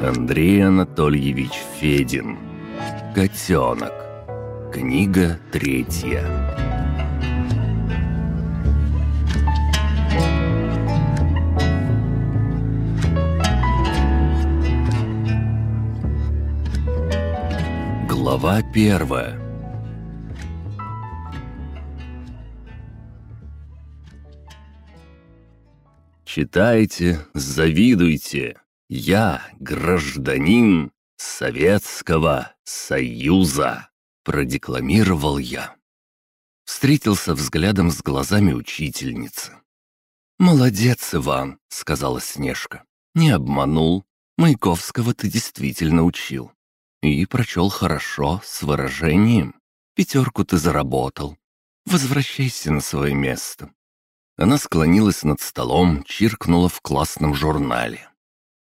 Андрей Анатольевич Федин. Котенок. Книга третья. Глава первая. Читайте, завидуйте. Я гражданин Советского Союза, продекламировал я. Встретился взглядом с глазами учительницы. «Молодец, Иван», — сказала Снежка. «Не обманул. Маяковского ты действительно учил. И прочел хорошо, с выражением. Пятерку ты заработал. Возвращайся на свое место. Она склонилась над столом, чиркнула в классном журнале.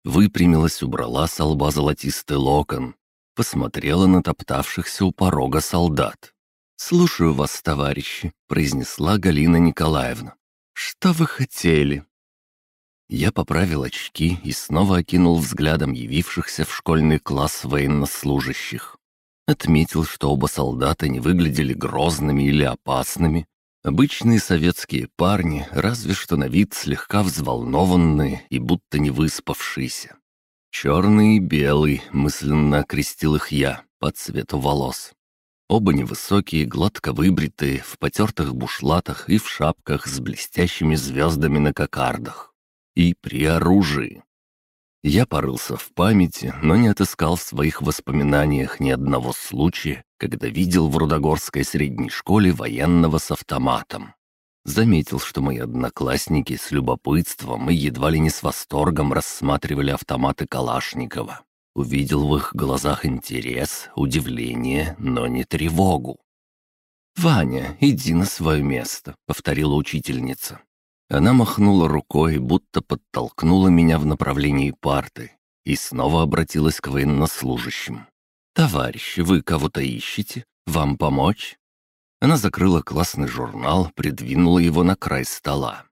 Выпрямилась, убрала с лба золотистый локон, посмотрела на топтавшихся у порога солдат. «Слушаю вас, товарищи», — произнесла Галина Николаевна. «Что вы хотели?» Я поправил очки и снова окинул взглядом явившихся в школьный класс военнослужащих. Отметил, что оба солдата не выглядели грозными или опасными, Обычные советские парни, разве что на вид слегка взволнованные и будто не выспавшиеся. Черный и белый, мысленно окрестил их я, по цвету волос. Оба невысокие, гладко выбритые, в потертых бушлатах и в шапках с блестящими звездами на кокардах. И при оружии. Я порылся в памяти, но не отыскал в своих воспоминаниях ни одного случая, когда видел в Рудогорской средней школе военного с автоматом. Заметил, что мои одноклассники с любопытством и едва ли не с восторгом рассматривали автоматы Калашникова. Увидел в их глазах интерес, удивление, но не тревогу. «Ваня, иди на свое место», — повторила учительница. Она махнула рукой, будто подтолкнула меня в направлении парты и снова обратилась к военнослужащим. «Товарищи, вы кого-то ищете? Вам помочь?» Она закрыла классный журнал, придвинула его на край стола.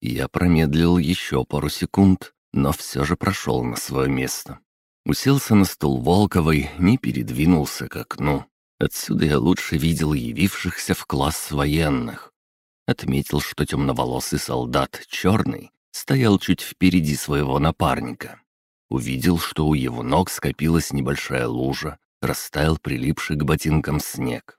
Я промедлил еще пару секунд, но все же прошел на свое место. Уселся на стул Волковой, не передвинулся к окну. Отсюда я лучше видел явившихся в класс военных. Отметил, что темноволосый солдат, черный, стоял чуть впереди своего напарника. Увидел, что у его ног скопилась небольшая лужа, растаял прилипший к ботинкам снег.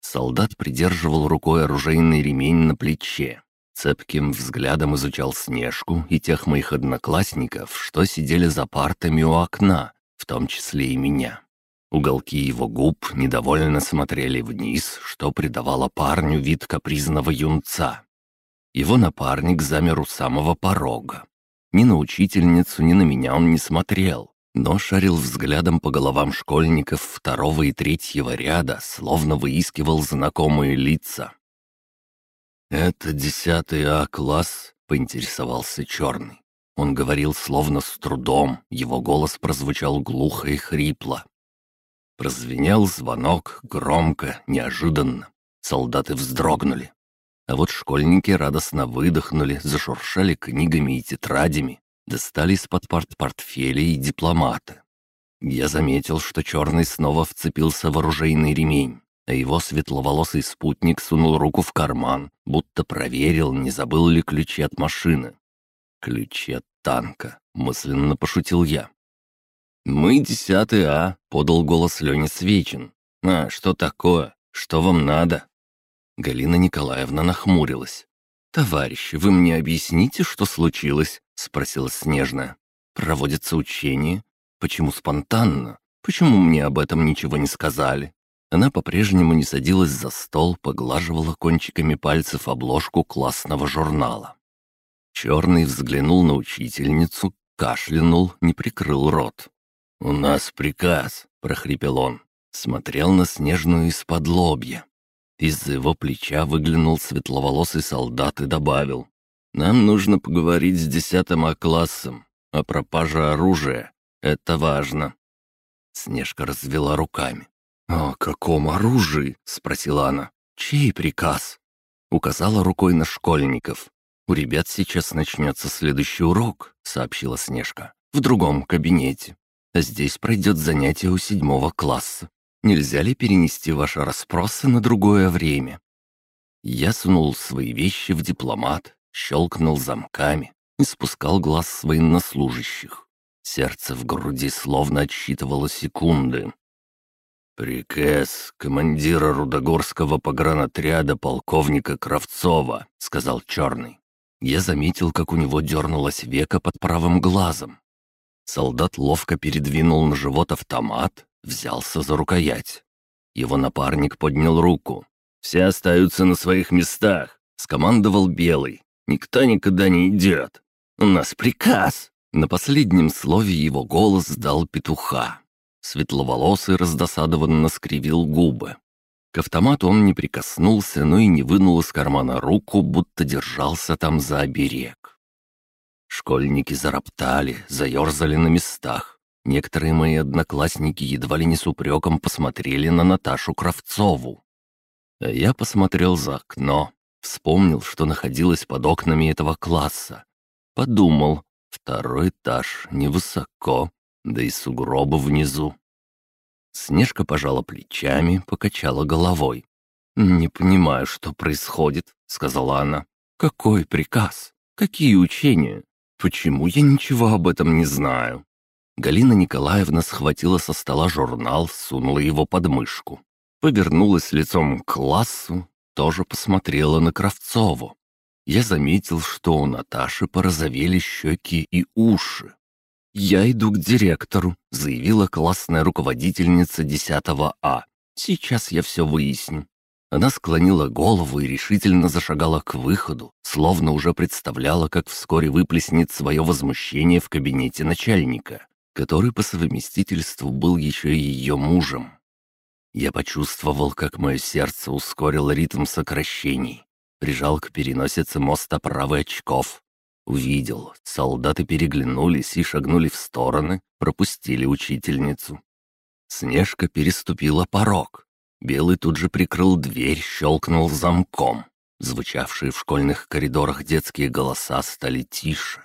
Солдат придерживал рукой оружейный ремень на плече. Цепким взглядом изучал Снежку и тех моих одноклассников, что сидели за партами у окна, в том числе и меня. Уголки его губ недовольно смотрели вниз, что придавало парню вид капризного юнца. Его напарник замер у самого порога. Ни на учительницу, ни на меня он не смотрел, но шарил взглядом по головам школьников второго и третьего ряда, словно выискивал знакомые лица. «Это десятый А-класс?» — поинтересовался Черный. Он говорил словно с трудом, его голос прозвучал глухо и хрипло. Прозвенел звонок громко, неожиданно. Солдаты вздрогнули. А вот школьники радостно выдохнули, зашуршали книгами и тетрадями, достали из-под парт портфели и дипломаты. Я заметил, что черный снова вцепился в оружейный ремень, а его светловолосый спутник сунул руку в карман, будто проверил, не забыл ли ключи от машины. «Ключи от танка», — мысленно пошутил я. «Мы десятый А», — подал голос Леня Свечин. «А, что такое? Что вам надо?» Галина Николаевна нахмурилась. «Товарищи, вы мне объясните, что случилось?» — спросила Снежная. «Проводится учение? Почему спонтанно? Почему мне об этом ничего не сказали?» Она по-прежнему не садилась за стол, поглаживала кончиками пальцев обложку классного журнала. Черный взглянул на учительницу, кашлянул, не прикрыл рот. «У нас приказ», — прохрипел он. Смотрел на Снежную из-под лобья. Из-за его плеча выглянул светловолосый солдат и добавил. «Нам нужно поговорить с десятым А-классом о пропаже оружия. Это важно». Снежка развела руками. «О каком оружии?» — спросила она. «Чей приказ?» Указала рукой на школьников. «У ребят сейчас начнется следующий урок», — сообщила Снежка. в другом кабинете. Здесь пройдет занятие у седьмого класса. Нельзя ли перенести ваши расспросы на другое время?» Я сунул свои вещи в дипломат, щелкнул замками и спускал глаз с военнослужащих. Сердце в груди словно отсчитывало секунды. «Приказ командира Рудогорского погранотряда полковника Кравцова», — сказал Черный. Я заметил, как у него дернулось веко под правым глазом. Солдат ловко передвинул на живот автомат, взялся за рукоять. Его напарник поднял руку. «Все остаются на своих местах», — скомандовал Белый. «Никто никуда не идет. У нас приказ». На последнем слове его голос сдал петуха. Светловолосый раздосадованно скривил губы. К автомату он не прикоснулся, но и не вынул из кармана руку, будто держался там за оберег. Школьники зароптали, заерзали на местах. Некоторые мои одноклассники едва ли не с упреком посмотрели на Наташу Кравцову. А я посмотрел за окно, вспомнил, что находилось под окнами этого класса. Подумал, Второй этаж невысоко, да и сугробы внизу. Снежка пожала плечами, покачала головой. «Не понимаю, что происходит», — сказала она. «Какой приказ? Какие учения? Почему я ничего об этом не знаю?» Галина Николаевна схватила со стола журнал, сунула его под мышку. Повернулась лицом к классу, тоже посмотрела на Кравцову я заметил, что у Наташи порозовели щеки и уши. «Я иду к директору», — заявила классная руководительница 10 А. «Сейчас я все выясню». Она склонила голову и решительно зашагала к выходу, словно уже представляла, как вскоре выплеснет свое возмущение в кабинете начальника, который по совместительству был еще и ее мужем. Я почувствовал, как мое сердце ускорило ритм сокращений прижал к переносице моста правый очков. Увидел, солдаты переглянулись и шагнули в стороны, пропустили учительницу. Снежка переступила порог. Белый тут же прикрыл дверь, щелкнул замком. Звучавшие в школьных коридорах детские голоса стали тише.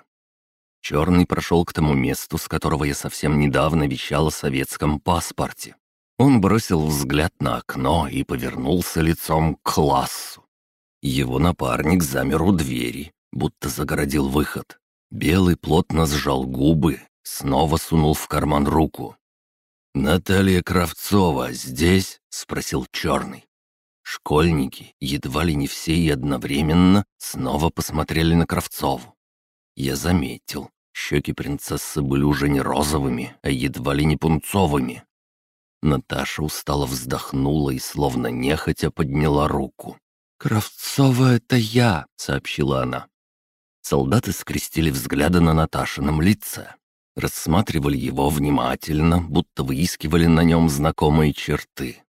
Черный прошел к тому месту, с которого я совсем недавно вещал о советском паспорте. Он бросил взгляд на окно и повернулся лицом к классу. Его напарник замер у двери, будто загородил выход. Белый плотно сжал губы, снова сунул в карман руку. «Наталья Кравцова здесь?» — спросил Черный. Школьники, едва ли не все и одновременно, снова посмотрели на Кравцову. Я заметил, щеки принцессы были уже не розовыми, а едва ли не пунцовыми. Наташа устало вздохнула и словно нехотя подняла руку. «Кравцова — это я», — сообщила она. Солдаты скрестили взгляды на Наташином лице. Рассматривали его внимательно, будто выискивали на нем знакомые черты.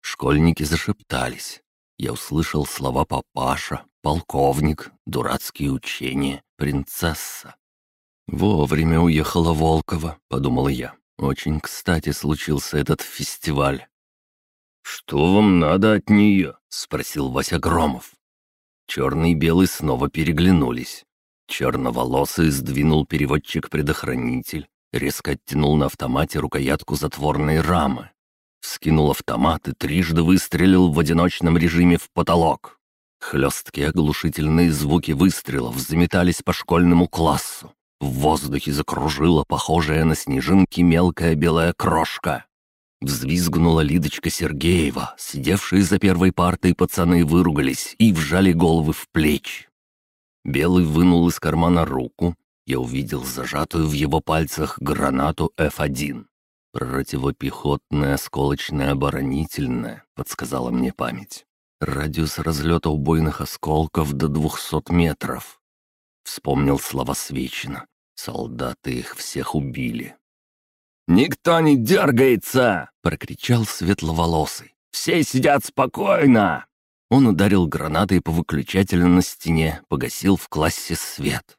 Школьники зашептались. Я услышал слова «папаша», «полковник», «дурацкие учения», «принцесса». «Вовремя уехала Волкова», — подумал я. «Очень кстати случился этот фестиваль». «Что вам надо от нее?» — спросил Вася Громов. Черный и белый снова переглянулись. Черноволосый сдвинул переводчик-предохранитель, резко оттянул на автомате рукоятку затворной рамы. Вскинул автомат и трижды выстрелил в одиночном режиме в потолок. Хлесткие оглушительные звуки выстрелов заметались по школьному классу. В воздухе закружила похожая на снежинки мелкая белая крошка. Взвизгнула Лидочка Сергеева. Сидевшие за первой партой пацаны выругались и вжали головы в плечи. Белый вынул из кармана руку. Я увидел зажатую в его пальцах гранату F1. «Противопехотная осколочная оборонительная», — подсказала мне память. Радиус разлета убойных осколков до двухсот метров. Вспомнил слова Свечина. Солдаты их всех убили. «Никто не дергается!» — прокричал светловолосый. «Все сидят спокойно!» Он ударил гранатой по выключателю на стене, погасил в классе свет.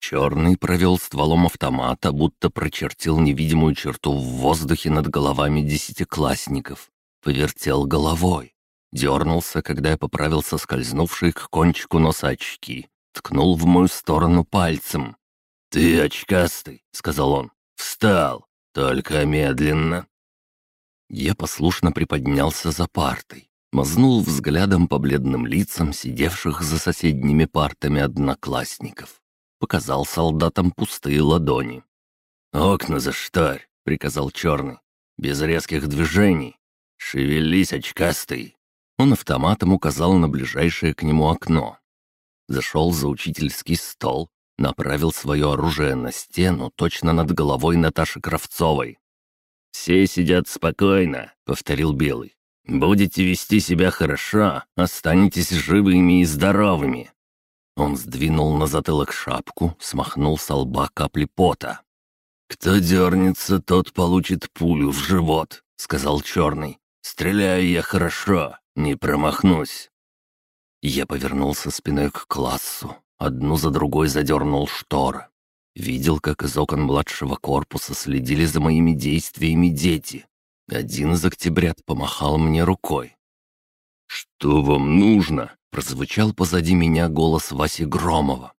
Черный провел стволом автомата, будто прочертил невидимую черту в воздухе над головами десятиклассников. Повертел головой. Дернулся, когда я поправился скользнувший к кончику носа очки. Ткнул в мою сторону пальцем. «Ты очкастый», — сказал он. «Встал, только медленно». Я послушно приподнялся за партой, мазнул взглядом по бледным лицам сидевших за соседними партами одноклассников. Показал солдатам пустые ладони. «Окна заштарь», — приказал черный. «Без резких движений. Шевелись, очкастый». Он автоматом указал на ближайшее к нему окно. Зашел за учительский стол, направил свое оружие на стену точно над головой Наташи Кравцовой. «Все сидят спокойно», — повторил Белый. «Будете вести себя хорошо, останетесь живыми и здоровыми». Он сдвинул на затылок шапку, смахнул с лба капли пота. «Кто дернется, тот получит пулю в живот», — сказал Черный. «Стреляю я хорошо, не промахнусь». Я повернулся спиной к классу, одну за другой задернул шторы. Видел, как из окон младшего корпуса следили за моими действиями дети. Один из октябрят помахал мне рукой. «Что вам нужно?» — прозвучал позади меня голос Васи Громова.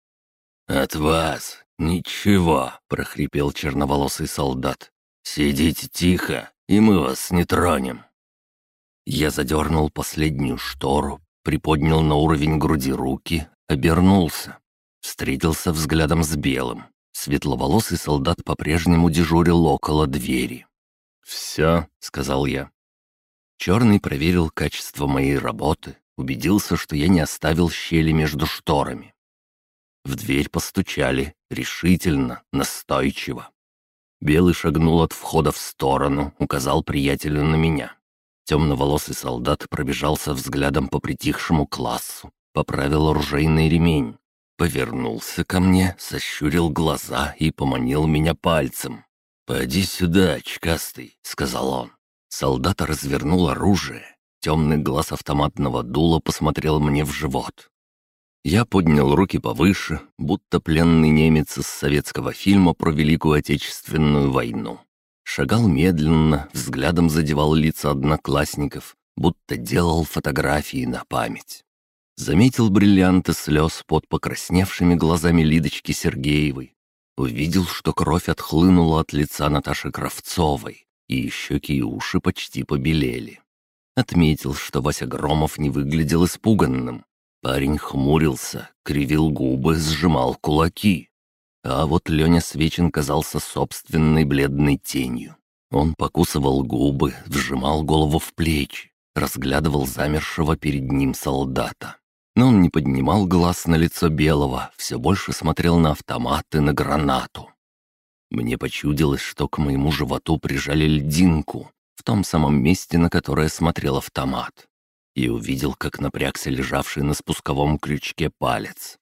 «От вас «Ничего», — прохрипел черноволосый солдат. «Сидите тихо, и мы вас не тронем». Я задернул последнюю штору, приподнял на уровень груди руки, обернулся. Встретился взглядом с белым. Светловолосый солдат по-прежнему дежурил около двери. «Все», — сказал я. Черный проверил качество моей работы, убедился, что я не оставил щели между шторами. В дверь постучали, решительно, настойчиво. Белый шагнул от входа в сторону, указал приятелю на меня. Темноволосый солдат пробежался взглядом по притихшему классу, поправил оружейный ремень, повернулся ко мне, сощурил глаза и поманил меня пальцем. «Поди сюда, очкастый», — сказал он. Солдат развернул оружие. Темный глаз автоматного дула посмотрел мне в живот. Я поднял руки повыше, будто пленный немец из советского фильма про Великую Отечественную войну. Шагал медленно, взглядом задевал лица одноклассников, будто делал фотографии на память. Заметил бриллианты слез под покрасневшими глазами Лидочки Сергеевой. Увидел, что кровь отхлынула от лица Наташи Кравцовой, и щеки и уши почти побелели. Отметил, что Вася Громов не выглядел испуганным, Парень хмурился, кривил губы, сжимал кулаки. А вот Леня Свечин казался собственной бледной тенью. Он покусывал губы, вжимал голову в плечи, разглядывал замершего перед ним солдата. Но он не поднимал глаз на лицо Белого, все больше смотрел на автомат и на гранату. Мне почудилось, что к моему животу прижали льдинку, в том самом месте, на которое смотрел автомат и увидел, как напрягся лежавший на спусковом крючке палец.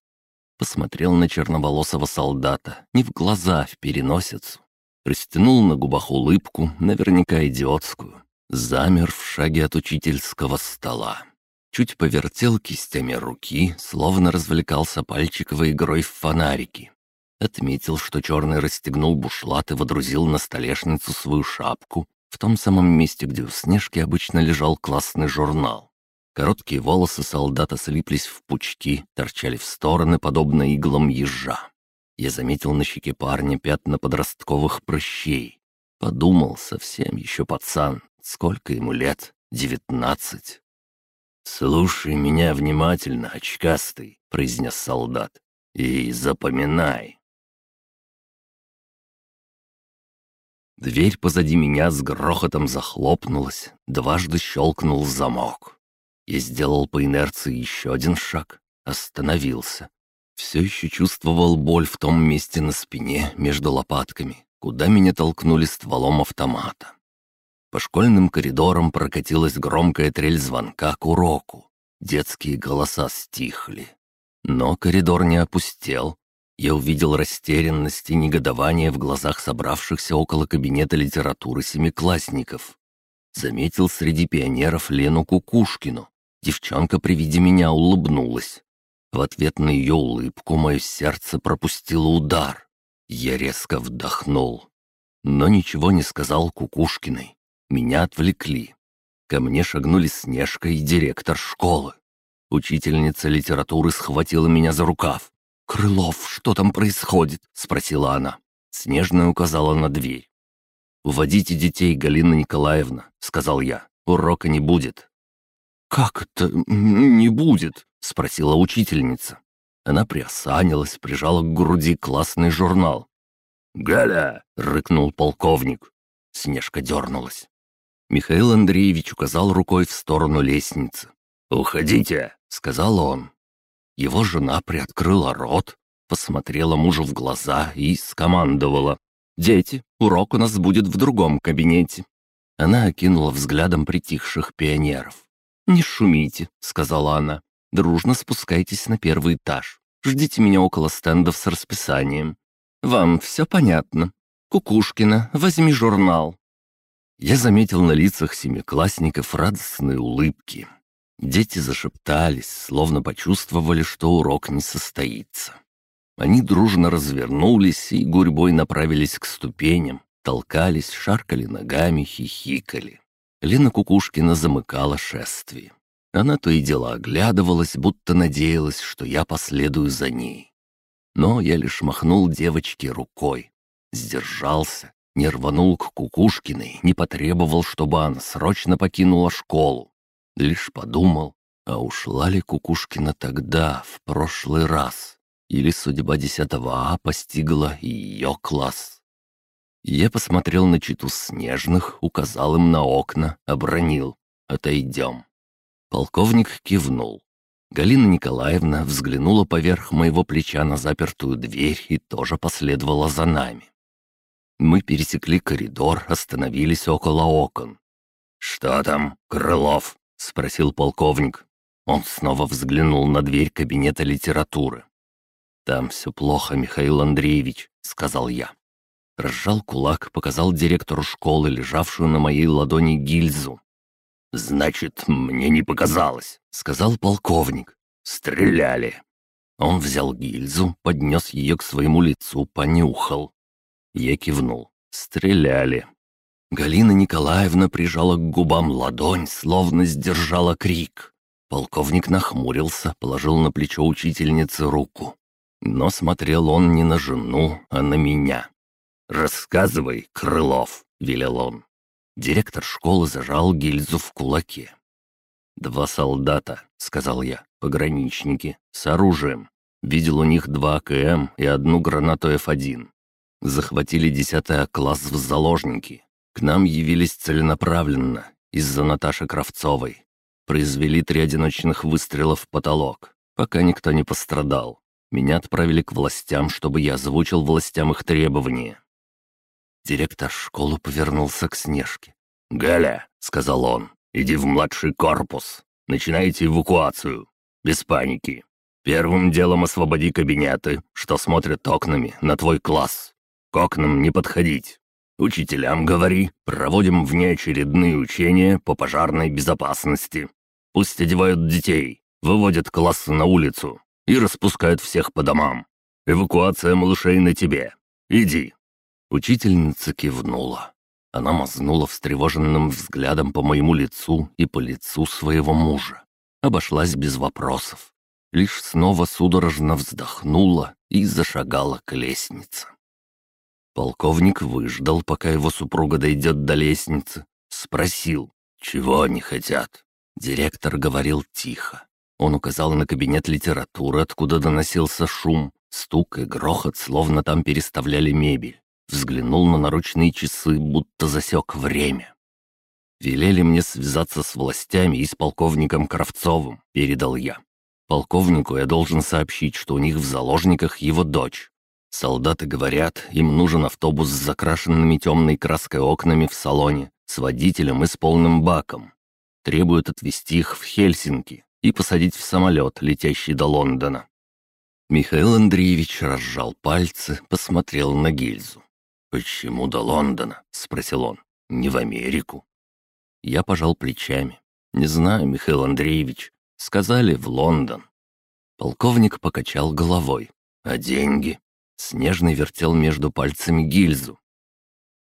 Посмотрел на черноволосого солдата, не в глаза, а в переносицу. Растянул на губах улыбку, наверняка идиотскую. Замер в шаге от учительского стола. Чуть повертел кистями руки, словно развлекался пальчиковой игрой в фонарики. Отметил, что черный расстегнул бушлат и водрузил на столешницу свою шапку, в том самом месте, где у Снежки обычно лежал классный журнал. Короткие волосы солдата слиплись в пучки, торчали в стороны, подобно иглам ежа. Я заметил на щеке парня пятна подростковых прыщей. Подумал, совсем еще пацан. Сколько ему лет? Девятнадцать. «Слушай меня внимательно, очкастый», — произнес солдат. «И запоминай». Дверь позади меня с грохотом захлопнулась, дважды щелкнул замок. Я сделал по инерции еще один шаг, остановился. Все еще чувствовал боль в том месте на спине, между лопатками, куда меня толкнули стволом автомата. По школьным коридорам прокатилась громкая трель звонка к уроку. Детские голоса стихли. Но коридор не опустел. Я увидел растерянность и негодование в глазах собравшихся около кабинета литературы семиклассников. Заметил среди пионеров Лену Кукушкину, Девчонка при виде меня улыбнулась. В ответ на ее улыбку мое сердце пропустило удар. Я резко вдохнул. Но ничего не сказал Кукушкиной. Меня отвлекли. Ко мне шагнули Снежка и директор школы. Учительница литературы схватила меня за рукав. «Крылов, что там происходит?» — спросила она. Снежная указала на дверь. «Уводите детей, Галина Николаевна», — сказал я. «Урока не будет». «Как это не будет?» — спросила учительница. Она приосанилась, прижала к груди классный журнал. «Галя!» — рыкнул полковник. Снежка дернулась. Михаил Андреевич указал рукой в сторону лестницы. «Уходите!» — сказал он. Его жена приоткрыла рот, посмотрела мужу в глаза и скомандовала. «Дети, урок у нас будет в другом кабинете». Она окинула взглядом притихших пионеров. «Не шумите», — сказала она. «Дружно спускайтесь на первый этаж. Ждите меня около стендов с расписанием. Вам все понятно. Кукушкина, возьми журнал». Я заметил на лицах семиклассников радостные улыбки. Дети зашептались, словно почувствовали, что урок не состоится. Они дружно развернулись и гурьбой направились к ступеням, толкались, шаркали ногами, хихикали. Лена Кукушкина замыкала шествие. Она то и дело оглядывалась, будто надеялась, что я последую за ней. Но я лишь махнул девочке рукой. Сдержался, не рванул к Кукушкиной, не потребовал, чтобы она срочно покинула школу. Лишь подумал, а ушла ли Кукушкина тогда, в прошлый раз? Или судьба 10 А постигла ее класс? Я посмотрел на читу снежных, указал им на окна, обронил. «Отойдем». Полковник кивнул. Галина Николаевна взглянула поверх моего плеча на запертую дверь и тоже последовала за нами. Мы пересекли коридор, остановились около окон. «Что там, Крылов?» — спросил полковник. Он снова взглянул на дверь кабинета литературы. «Там все плохо, Михаил Андреевич», — сказал я. Разжал кулак, показал директору школы, лежавшую на моей ладони гильзу. «Значит, мне не показалось», — сказал полковник. «Стреляли». Он взял гильзу, поднес ее к своему лицу, понюхал. Я кивнул. «Стреляли». Галина Николаевна прижала к губам ладонь, словно сдержала крик. Полковник нахмурился, положил на плечо учительницы руку. Но смотрел он не на жену, а на меня. «Рассказывай, Крылов», — велел он. Директор школы зажал гильзу в кулаке. «Два солдата», — сказал я, — «пограничники, с оружием. Видел у них два АКМ и одну гранату F1. Захватили 10 класс в заложники, к нам явились целенаправленно, из-за Наташи Кравцовой. Произвели три одиночных выстрела в потолок, пока никто не пострадал. Меня отправили к властям, чтобы я озвучил властям их требования. Директор школы повернулся к Снежке. «Галя», — сказал он, — «иди в младший корпус. Начинайте эвакуацию. Без паники. Первым делом освободи кабинеты, что смотрят окнами на твой класс. К окнам не подходить. Учителям говори, проводим внеочередные учения по пожарной безопасности. Пусть одевают детей, выводят классы на улицу и распускают всех по домам. Эвакуация малышей на тебе. Иди». Учительница кивнула. Она мазнула встревоженным взглядом по моему лицу и по лицу своего мужа. Обошлась без вопросов. Лишь снова судорожно вздохнула и зашагала к лестнице. Полковник выждал, пока его супруга дойдет до лестницы. Спросил, чего они хотят. Директор говорил тихо. Он указал на кабинет литературы, откуда доносился шум, стук и грохот, словно там переставляли мебель. Взглянул на наручные часы, будто засек время. «Велели мне связаться с властями и с полковником Кравцовым», — передал я. «Полковнику я должен сообщить, что у них в заложниках его дочь. Солдаты говорят, им нужен автобус с закрашенными темной краской окнами в салоне, с водителем и с полным баком. Требуют отвезти их в Хельсинки и посадить в самолет, летящий до Лондона. Михаил Андреевич разжал пальцы, посмотрел на гильзу. «Почему до Лондона?» — спросил он. «Не в Америку». Я пожал плечами. «Не знаю, Михаил Андреевич. Сказали, в Лондон». Полковник покачал головой. «А деньги?» Снежный вертел между пальцами гильзу.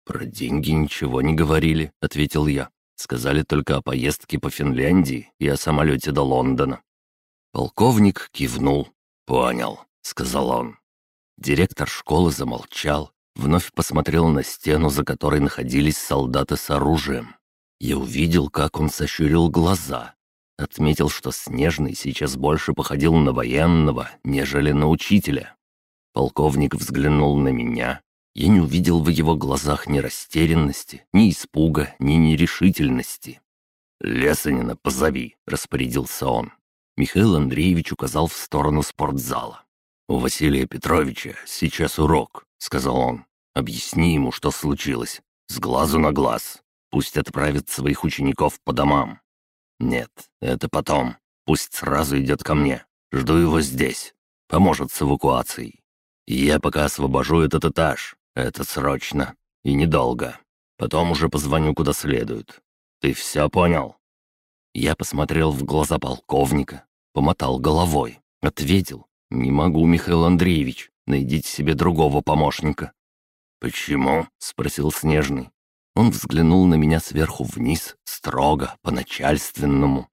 «Про деньги ничего не говорили», — ответил я. «Сказали только о поездке по Финляндии и о самолете до Лондона». Полковник кивнул. «Понял», — сказал он. Директор школы замолчал, вновь посмотрел на стену, за которой находились солдаты с оружием. Я увидел, как он сощурил глаза. Отметил, что Снежный сейчас больше походил на военного, нежели на учителя. Полковник взглянул на меня. Я не увидел в его глазах ни растерянности, ни испуга, ни нерешительности. «Лесанина позови», — распорядился он. Михаил Андреевич указал в сторону спортзала. «У Василия Петровича сейчас урок», — сказал он. «Объясни ему, что случилось. С глазу на глаз. Пусть отправит своих учеников по домам». «Нет, это потом. Пусть сразу идет ко мне. Жду его здесь. Поможет с эвакуацией. Я пока освобожу этот этаж. Это срочно. И недолго. Потом уже позвоню куда следует. Ты все понял?» Я посмотрел в глаза полковника, помотал головой, ответил. «Не могу, Михаил Андреевич. Найдите себе другого помощника». «Почему?» — спросил Снежный. Он взглянул на меня сверху вниз, строго, по-начальственному.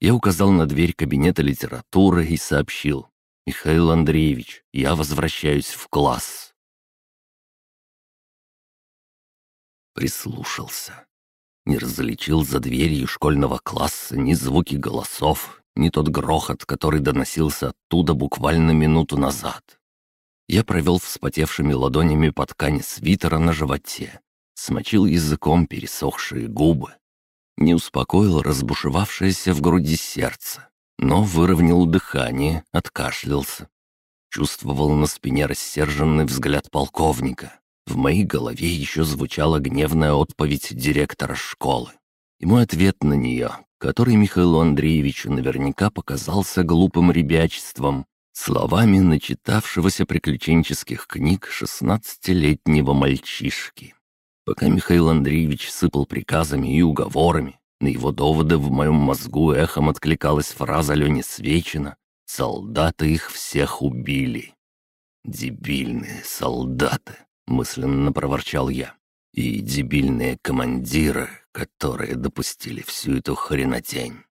Я указал на дверь кабинета литературы и сообщил. «Михаил Андреевич, я возвращаюсь в класс». Прислушался. Не различил за дверью школьного класса ни звуки голосов, ни тот грохот, который доносился оттуда буквально минуту назад. Я провел вспотевшими ладонями по ткани свитера на животе, смочил языком пересохшие губы. Не успокоил разбушевавшееся в груди сердце, но выровнял дыхание, откашлялся. Чувствовал на спине рассерженный взгляд полковника. В моей голове еще звучала гневная отповедь директора школы. И мой ответ на нее, который Михаилу Андреевичу наверняка показался глупым ребячеством, словами начитавшегося приключенческих книг шестнадцатилетнего мальчишки. Пока Михаил Андреевич сыпал приказами и уговорами, на его доводы в моем мозгу эхом откликалась фраза Лени Свечина «Солдаты их всех убили». «Дебильные солдаты», — мысленно проворчал я. «И дебильные командиры, которые допустили всю эту хренотень.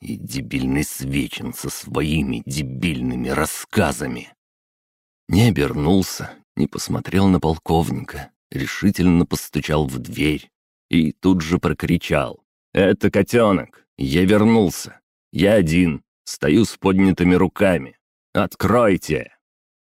И дебильный Свечин со своими дебильными рассказами. Не обернулся, не посмотрел на полковника, решительно постучал в дверь и тут же прокричал. «Это котенок! Я вернулся! Я один! Стою с поднятыми руками! Откройте!»